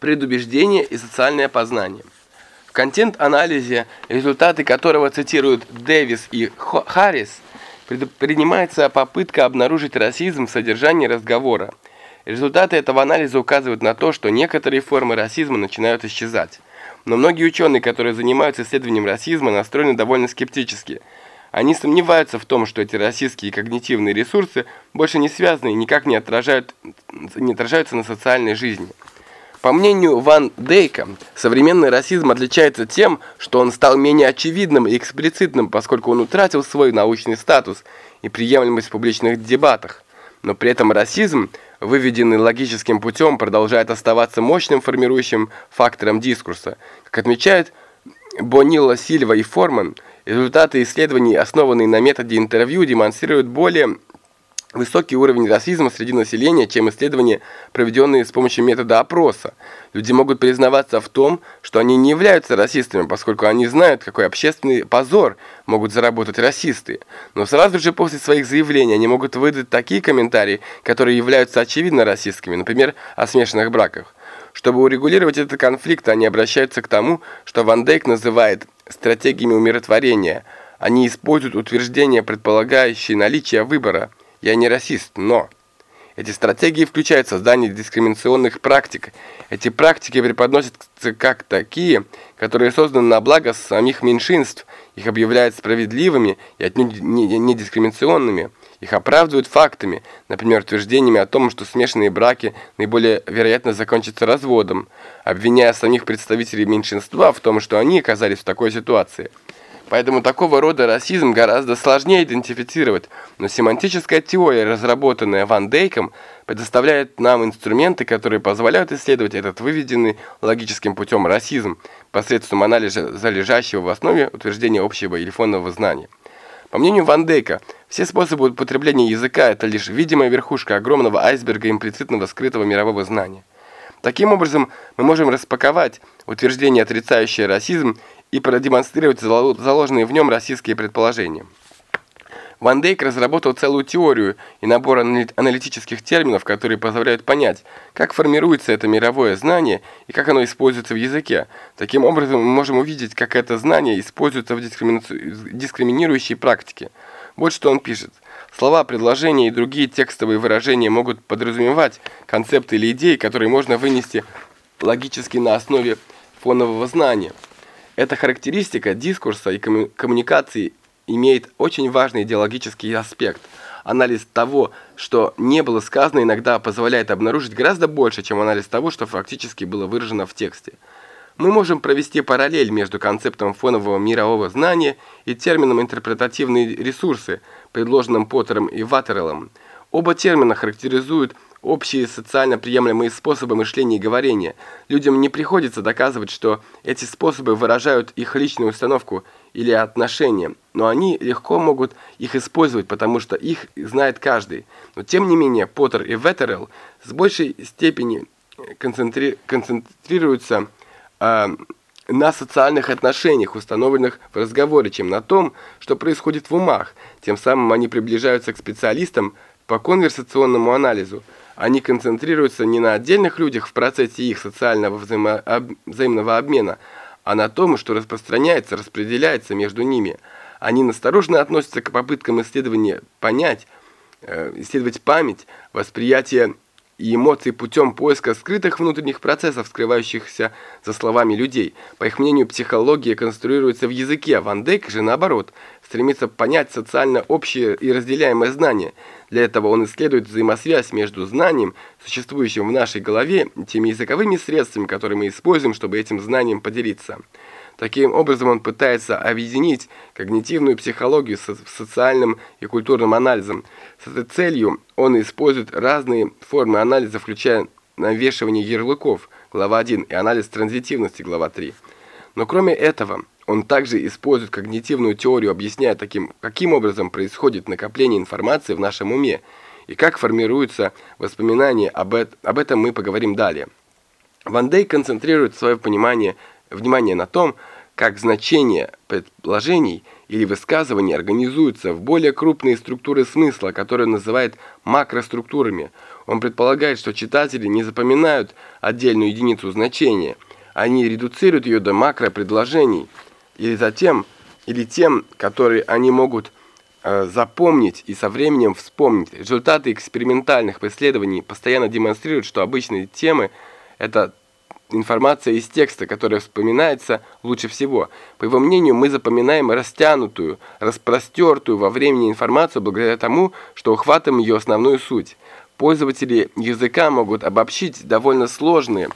предубеждение и социальное познание. В контент-анализе, результаты которого цитируют Дэвис и Харрис, принимается попытка обнаружить расизм в содержании разговора. Результаты этого анализа указывают на то, что некоторые формы расизма начинают исчезать. Но многие ученые, которые занимаются исследованием расизма, настроены довольно скептически. Они сомневаются в том, что эти расистские когнитивные ресурсы больше не связаны и никак не, отражают, не отражаются на социальной жизни. По мнению Ван Дейка, современный расизм отличается тем, что он стал менее очевидным и эксплицитным, поскольку он утратил свой научный статус и приемлемость в публичных дебатах. Но при этом расизм, выведенный логическим путем, продолжает оставаться мощным формирующим фактором дискурса. Как отмечают Бонилла, Сильва и Форман, результаты исследований, основанные на методе интервью, демонстрируют более высокий уровень расизма среди населения, чем исследования, проведенные с помощью метода опроса. Люди могут признаваться в том, что они не являются расистами, поскольку они знают, какой общественный позор могут заработать расисты. Но сразу же после своих заявлений они могут выдать такие комментарии, которые являются очевидно расистскими, например, о смешанных браках. Чтобы урегулировать этот конфликт, они обращаются к тому, что Ван Дейк называет стратегиями умиротворения. Они используют утверждения, предполагающие наличие выбора – я не расист, но... Эти стратегии включают создание дискриминационных практик. Эти практики преподносятся как такие, которые созданы на благо самих меньшинств. Их объявляют справедливыми и отнюдь не дискриминационными. Их оправдывают фактами, например, утверждениями о том, что смешанные браки наиболее вероятно закончатся разводом, обвиняя самих представителей меньшинства в том, что они оказались в такой ситуации. Поэтому такого рода расизм гораздо сложнее идентифицировать, но семантическая теория, разработанная Ван Дейком, предоставляет нам инструменты, которые позволяют исследовать этот выведенный логическим путем расизм посредством анализа залежащего в основе утверждения общего или фонового знания. По мнению Ван Дейка, все способы употребления языка – это лишь видимая верхушка огромного айсберга имплицитного скрытого мирового знания. Таким образом, мы можем распаковать утверждение, отрицающее расизм, и продемонстрировать заложенные в нем российские предположения. Ван Дейк разработал целую теорию и набор аналитических терминов, которые позволяют понять, как формируется это мировое знание и как оно используется в языке. Таким образом, мы можем увидеть, как это знание используется в дискриминирующей практике. Вот что он пишет. Слова, предложения и другие текстовые выражения могут подразумевать концепты или идеи, которые можно вынести логически на основе фонового знания. Эта характеристика дискурса и коммуникации имеет очень важный идеологический аспект. Анализ того, что не было сказано, иногда позволяет обнаружить гораздо больше, чем анализ того, что фактически было выражено в тексте. Мы можем провести параллель между концептом фонового мирового знания и термином интерпретативные ресурсы, предложенным Поттером и Ваттереллом. Оба термина характеризуют общие социально приемлемые способы мышления и говорения. Людям не приходится доказывать, что эти способы выражают их личную установку или отношения, но они легко могут их использовать, потому что их знает каждый. Но тем не менее, Поттер и Веттерелл с большей степени концентри... концентрируются э, на социальных отношениях, установленных в разговоре, чем на том, что происходит в умах. Тем самым они приближаются к специалистам по конверсационному анализу, они концентрируются не на отдельных людях в процессе их социального взаимо взаимного обмена, а на том, что распространяется, распределяется между ними. Они настороженно относятся к попыткам исследования понять, э, исследовать память, восприятие и эмоций путем поиска скрытых внутренних процессов, скрывающихся за словами людей. По их мнению, психология конструируется в языке, Ван Дейк же наоборот, стремится понять социально общее и разделяемое знание – для этого он исследует взаимосвязь между знанием, существующим в нашей голове, и теми языковыми средствами, которые мы используем, чтобы этим знанием поделиться. Таким образом, он пытается объединить когнитивную психологию с социальным и культурным анализом. С этой целью он использует разные формы анализа, включая навешивание ярлыков, глава 1, и анализ транзитивности, глава 3. Но кроме этого, он также использует когнитивную теорию, объясняя таким, каким образом происходит накопление информации в нашем уме и как формируются воспоминания, об, это, об этом мы поговорим далее. Ван Дей концентрирует свое понимание, внимание на том, как значение предположений или высказываний организуются в более крупные структуры смысла, которые он называет макроструктурами. Он предполагает, что читатели не запоминают отдельную единицу значения, они редуцируют ее до макропредложений, или затем, или тем, которые они могут э, запомнить и со временем вспомнить. Результаты экспериментальных исследований постоянно демонстрируют, что обычные темы – это информация из текста, которая вспоминается лучше всего. По его мнению, мы запоминаем растянутую, распростертую во времени информацию благодаря тому, что ухватываем ее основную суть. Пользователи языка могут обобщить довольно сложные,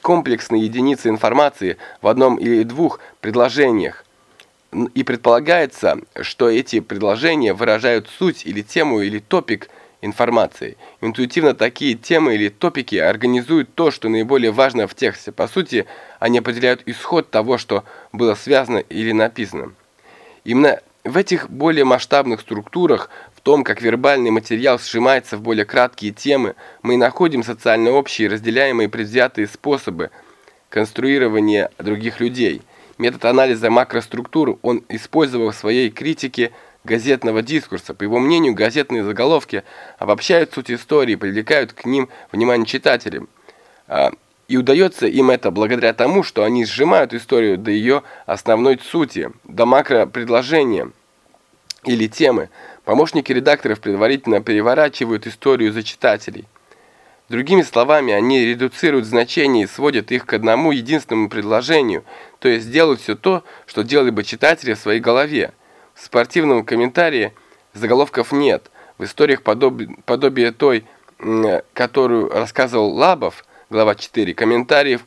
комплексные единицы информации в одном или двух предложениях. И предполагается, что эти предложения выражают суть или тему или топик – информацией. Интуитивно такие темы или топики организуют то, что наиболее важно в тексте. По сути, они определяют исход того, что было связано или написано. Именно в этих более масштабных структурах, в том, как вербальный материал сжимается в более краткие темы, мы находим социально общие, разделяемые предвзятые способы конструирования других людей. Метод анализа макроструктур он использовал в своей критике газетного дискурса. По его мнению, газетные заголовки обобщают суть истории, привлекают к ним внимание читателей. А, и удается им это благодаря тому, что они сжимают историю до ее основной сути, до макропредложения или темы. Помощники редакторов предварительно переворачивают историю за читателей. Другими словами, они редуцируют значения и сводят их к одному единственному предложению, то есть делают все то, что делали бы читатели в своей голове. В спортивном комментарии заголовков нет. В историях подобие, подобие той, которую рассказывал Лабов, глава 4, комментарии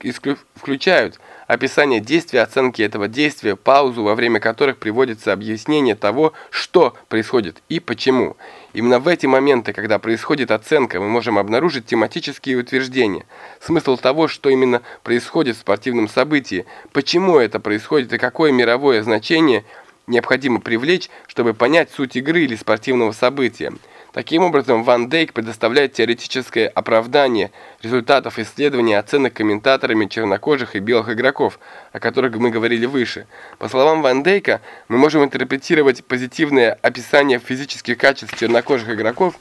включают описание действия, оценки этого действия, паузу, во время которых приводится объяснение того, что происходит и почему. Именно в эти моменты, когда происходит оценка, мы можем обнаружить тематические утверждения. Смысл того, что именно происходит в спортивном событии, почему это происходит и какое мировое значение – необходимо привлечь, чтобы понять суть игры или спортивного события. Таким образом, Ван Дейк предоставляет теоретическое оправдание результатов исследований оценок комментаторами чернокожих и белых игроков, о которых мы говорили выше. По словам Ван Дейка, мы можем интерпретировать позитивное описание физических качеств чернокожих игроков,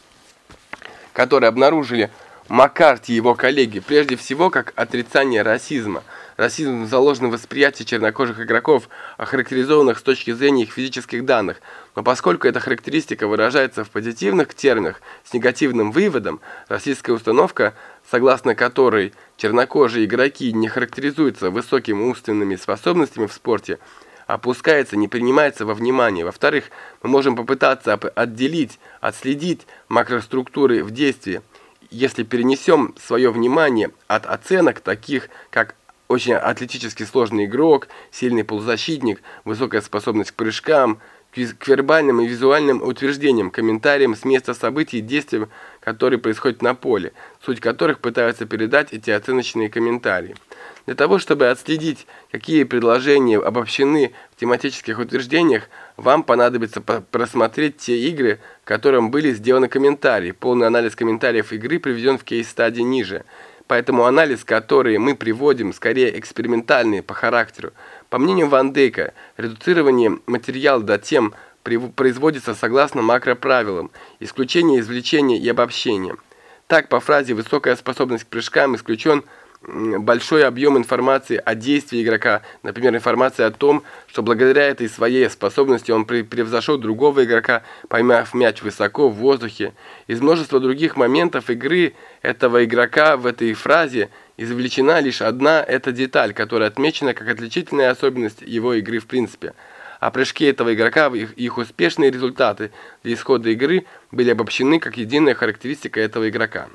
которые обнаружили Маккарти и его коллеги, прежде всего как отрицание расизма – Расизм заложен в восприятии чернокожих игроков, охарактеризованных с точки зрения их физических данных, но поскольку эта характеристика выражается в позитивных терминах с негативным выводом, российская установка, согласно которой чернокожие игроки не характеризуются высокими умственными способностями в спорте, опускается, не принимается во внимание. Во-вторых, мы можем попытаться отделить, отследить макроструктуры в действии, если перенесем свое внимание от оценок, таких как очень атлетически сложный игрок, сильный полузащитник, высокая способность к прыжкам, к вербальным и визуальным утверждениям, комментариям с места событий и действий, которые происходят на поле, суть которых пытаются передать эти оценочные комментарии. Для того, чтобы отследить, какие предложения обобщены в тематических утверждениях, вам понадобится просмотреть те игры, которым были сделаны комментарии. Полный анализ комментариев игры приведен в кейс-стадии ниже. Поэтому анализ, который мы приводим, скорее экспериментальный по характеру. По мнению Ван Дейка, редуцирование материала до тем производится согласно макроправилам, исключение, извлечение и обобщение. Так, по фразе «высокая способность к прыжкам» исключен – большой объем информации о действии игрока, например, информация о том, что благодаря этой своей способности он превзошел другого игрока, поймав мяч высоко в воздухе. Из множества других моментов игры этого игрока в этой фразе извлечена лишь одна эта деталь, которая отмечена как отличительная особенность его игры в принципе. А прыжки этого игрока, их, их успешные результаты для исхода игры были обобщены как единая характеристика этого игрока.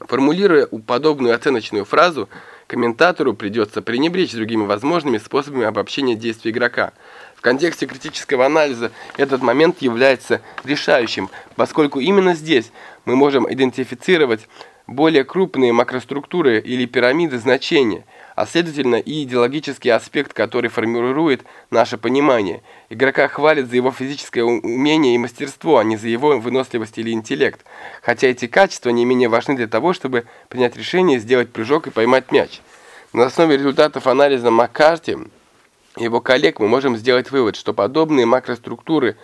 Формулируя подобную оценочную фразу, комментатору придется пренебречь другими возможными способами обобщения действий игрока. В контексте критического анализа этот момент является решающим, поскольку именно здесь мы можем идентифицировать более крупные макроструктуры или пирамиды значения, а следовательно и идеологический аспект, который формирует наше понимание. Игрока хвалят за его физическое умение и мастерство, а не за его выносливость или интеллект, хотя эти качества не менее важны для того, чтобы принять решение, сделать прыжок и поймать мяч. На основе результатов анализа Маккарти его коллег мы можем сделать вывод, что подобные макроструктуры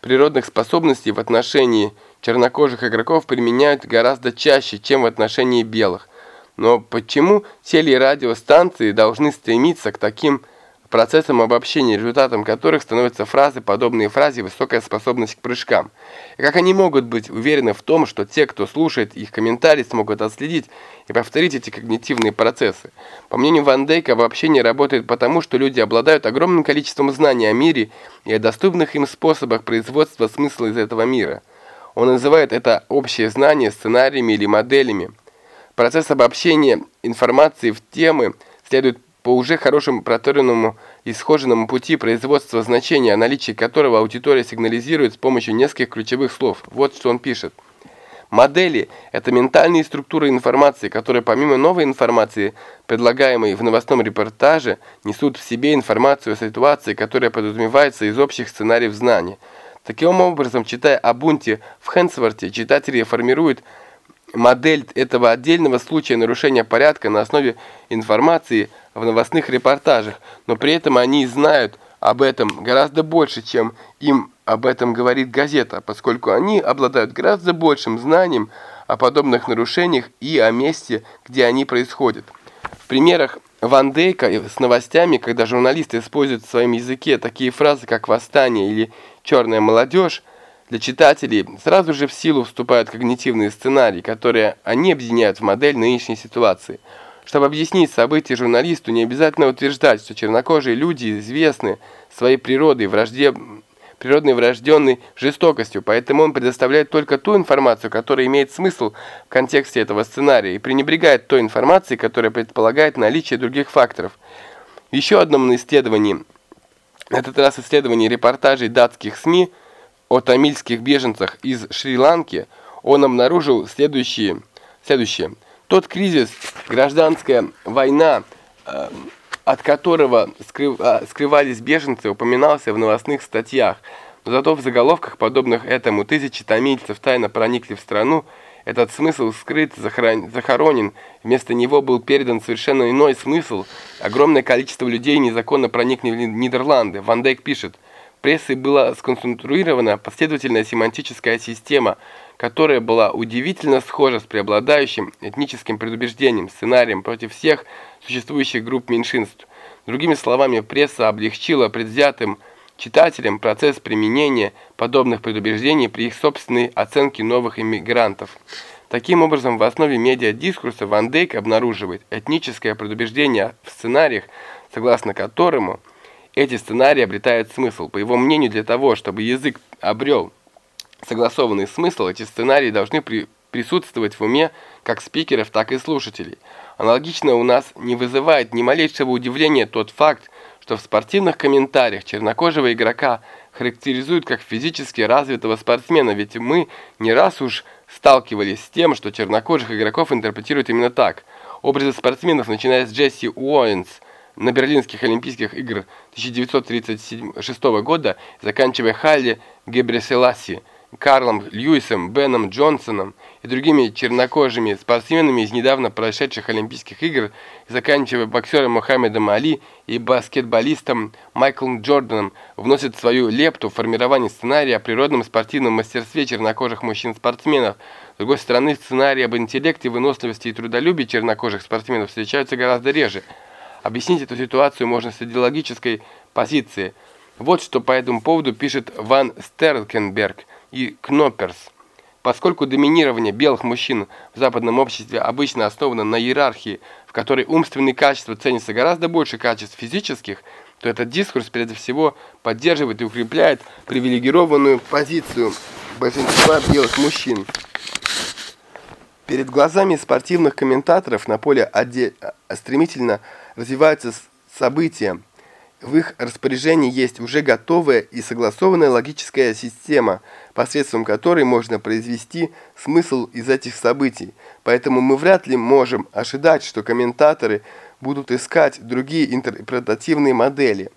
природных способностей в отношении чернокожих игроков применяют гораздо чаще, чем в отношении белых. Но почему телерадиостанции должны стремиться к таким процессом обобщения, результатом которых становятся фразы, подобные фразе «высокая способность к прыжкам». И как они могут быть уверены в том, что те, кто слушает их комментарии, смогут отследить и повторить эти когнитивные процессы. По мнению Ван Дейка, обобщение работает потому, что люди обладают огромным количеством знаний о мире и о доступных им способах производства смысла из этого мира. Он называет это общее знание сценариями или моделями. Процесс обобщения информации в темы следует по уже хорошему проторенному и схоженному пути производства значения, о наличии которого аудитория сигнализирует с помощью нескольких ключевых слов. Вот что он пишет. Модели – это ментальные структуры информации, которые помимо новой информации, предлагаемой в новостном репортаже, несут в себе информацию о ситуации, которая подразумевается из общих сценариев знания. Таким образом, читая о бунте в Хэнсворте, читатели формируют модель этого отдельного случая нарушения порядка на основе информации в новостных репортажах, но при этом они знают об этом гораздо больше, чем им об этом говорит газета, поскольку они обладают гораздо большим знанием о подобных нарушениях и о месте, где они происходят. В примерах Ван Дейка с новостями, когда журналисты используют в своем языке такие фразы, как «восстание» или «черная молодежь», для читателей сразу же в силу вступают когнитивные сценарии, которые они объединяют в модель нынешней ситуации. Чтобы объяснить события журналисту, не обязательно утверждать, что чернокожие люди известны своей природой, вражде... природной врожденной жестокостью, поэтому он предоставляет только ту информацию, которая имеет смысл в контексте этого сценария, и пренебрегает той информацией, которая предполагает наличие других факторов. В еще одном исследовании, на этот раз исследование репортажей датских СМИ, о тамильских беженцах из Шри-Ланки, он обнаружил следующее. следующее. Тот кризис, гражданская война, э, от которого скрыв, э, скрывались беженцы, упоминался в новостных статьях. Но зато в заголовках, подобных этому, тысячи тамильцев тайно проникли в страну, этот смысл скрыт, захоронен, вместо него был передан совершенно иной смысл. Огромное количество людей незаконно проникли в Нидерланды. Ван Дейк пишет – прессой была сконструирована последовательная семантическая система, которая была удивительно схожа с преобладающим этническим предубеждением, сценарием против всех существующих групп меньшинств. Другими словами, пресса облегчила предвзятым читателям процесс применения подобных предубеждений при их собственной оценке новых иммигрантов. Таким образом, в основе медиадискурса Ван Дейк обнаруживает этническое предубеждение в сценариях, согласно которому – эти сценарии обретают смысл. По его мнению, для того, чтобы язык обрел согласованный смысл, эти сценарии должны при присутствовать в уме как спикеров, так и слушателей. Аналогично у нас не вызывает ни малейшего удивления тот факт, что в спортивных комментариях чернокожего игрока характеризуют как физически развитого спортсмена, ведь мы не раз уж сталкивались с тем, что чернокожих игроков интерпретируют именно так. Образы спортсменов, начиная с Джесси Уоинс – на Берлинских Олимпийских играх 1936 года, заканчивая Халли Гебреселаси, Карлом Льюисом, Беном Джонсоном и другими чернокожими спортсменами из недавно прошедших Олимпийских игр, заканчивая боксером Мухаммедом Али и баскетболистом Майклом Джорданом, вносит свою лепту в формирование сценария о природном спортивном мастерстве чернокожих мужчин-спортсменов. С другой стороны, сценарии об интеллекте, выносливости и трудолюбии чернокожих спортсменов встречаются гораздо реже – Объяснить эту ситуацию можно с идеологической позиции. Вот что по этому поводу пишет Ван Стеркенберг и Кнопперс. Поскольку доминирование белых мужчин в западном обществе обычно основано на иерархии, в которой умственные качества ценятся гораздо больше качеств физических, то этот дискурс прежде всего поддерживает и укрепляет привилегированную позицию большинства белых мужчин. Перед глазами спортивных комментаторов на поле стремительно развиваются события. В их распоряжении есть уже готовая и согласованная логическая система, посредством которой можно произвести смысл из этих событий. Поэтому мы вряд ли можем ожидать, что комментаторы будут искать другие интерпретативные модели.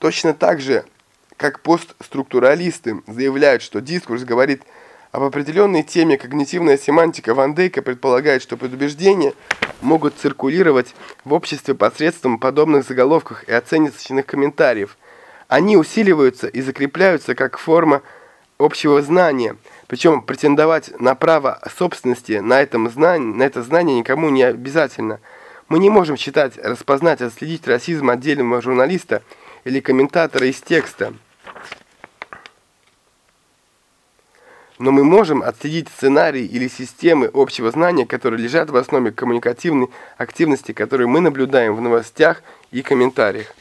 Точно так же, как постструктуралисты заявляют, что дискурс говорит Об определенной теме когнитивная семантика Ван Дейка предполагает, что предубеждения могут циркулировать в обществе посредством подобных заголовков и оценочных комментариев. Они усиливаются и закрепляются как форма общего знания, причем претендовать на право собственности на, этом знании, на это знание никому не обязательно. Мы не можем считать, распознать, отследить расизм отдельного журналиста или комментатора из текста. Но мы можем отследить сценарии или системы общего знания, которые лежат в основе коммуникативной активности, которую мы наблюдаем в новостях и комментариях.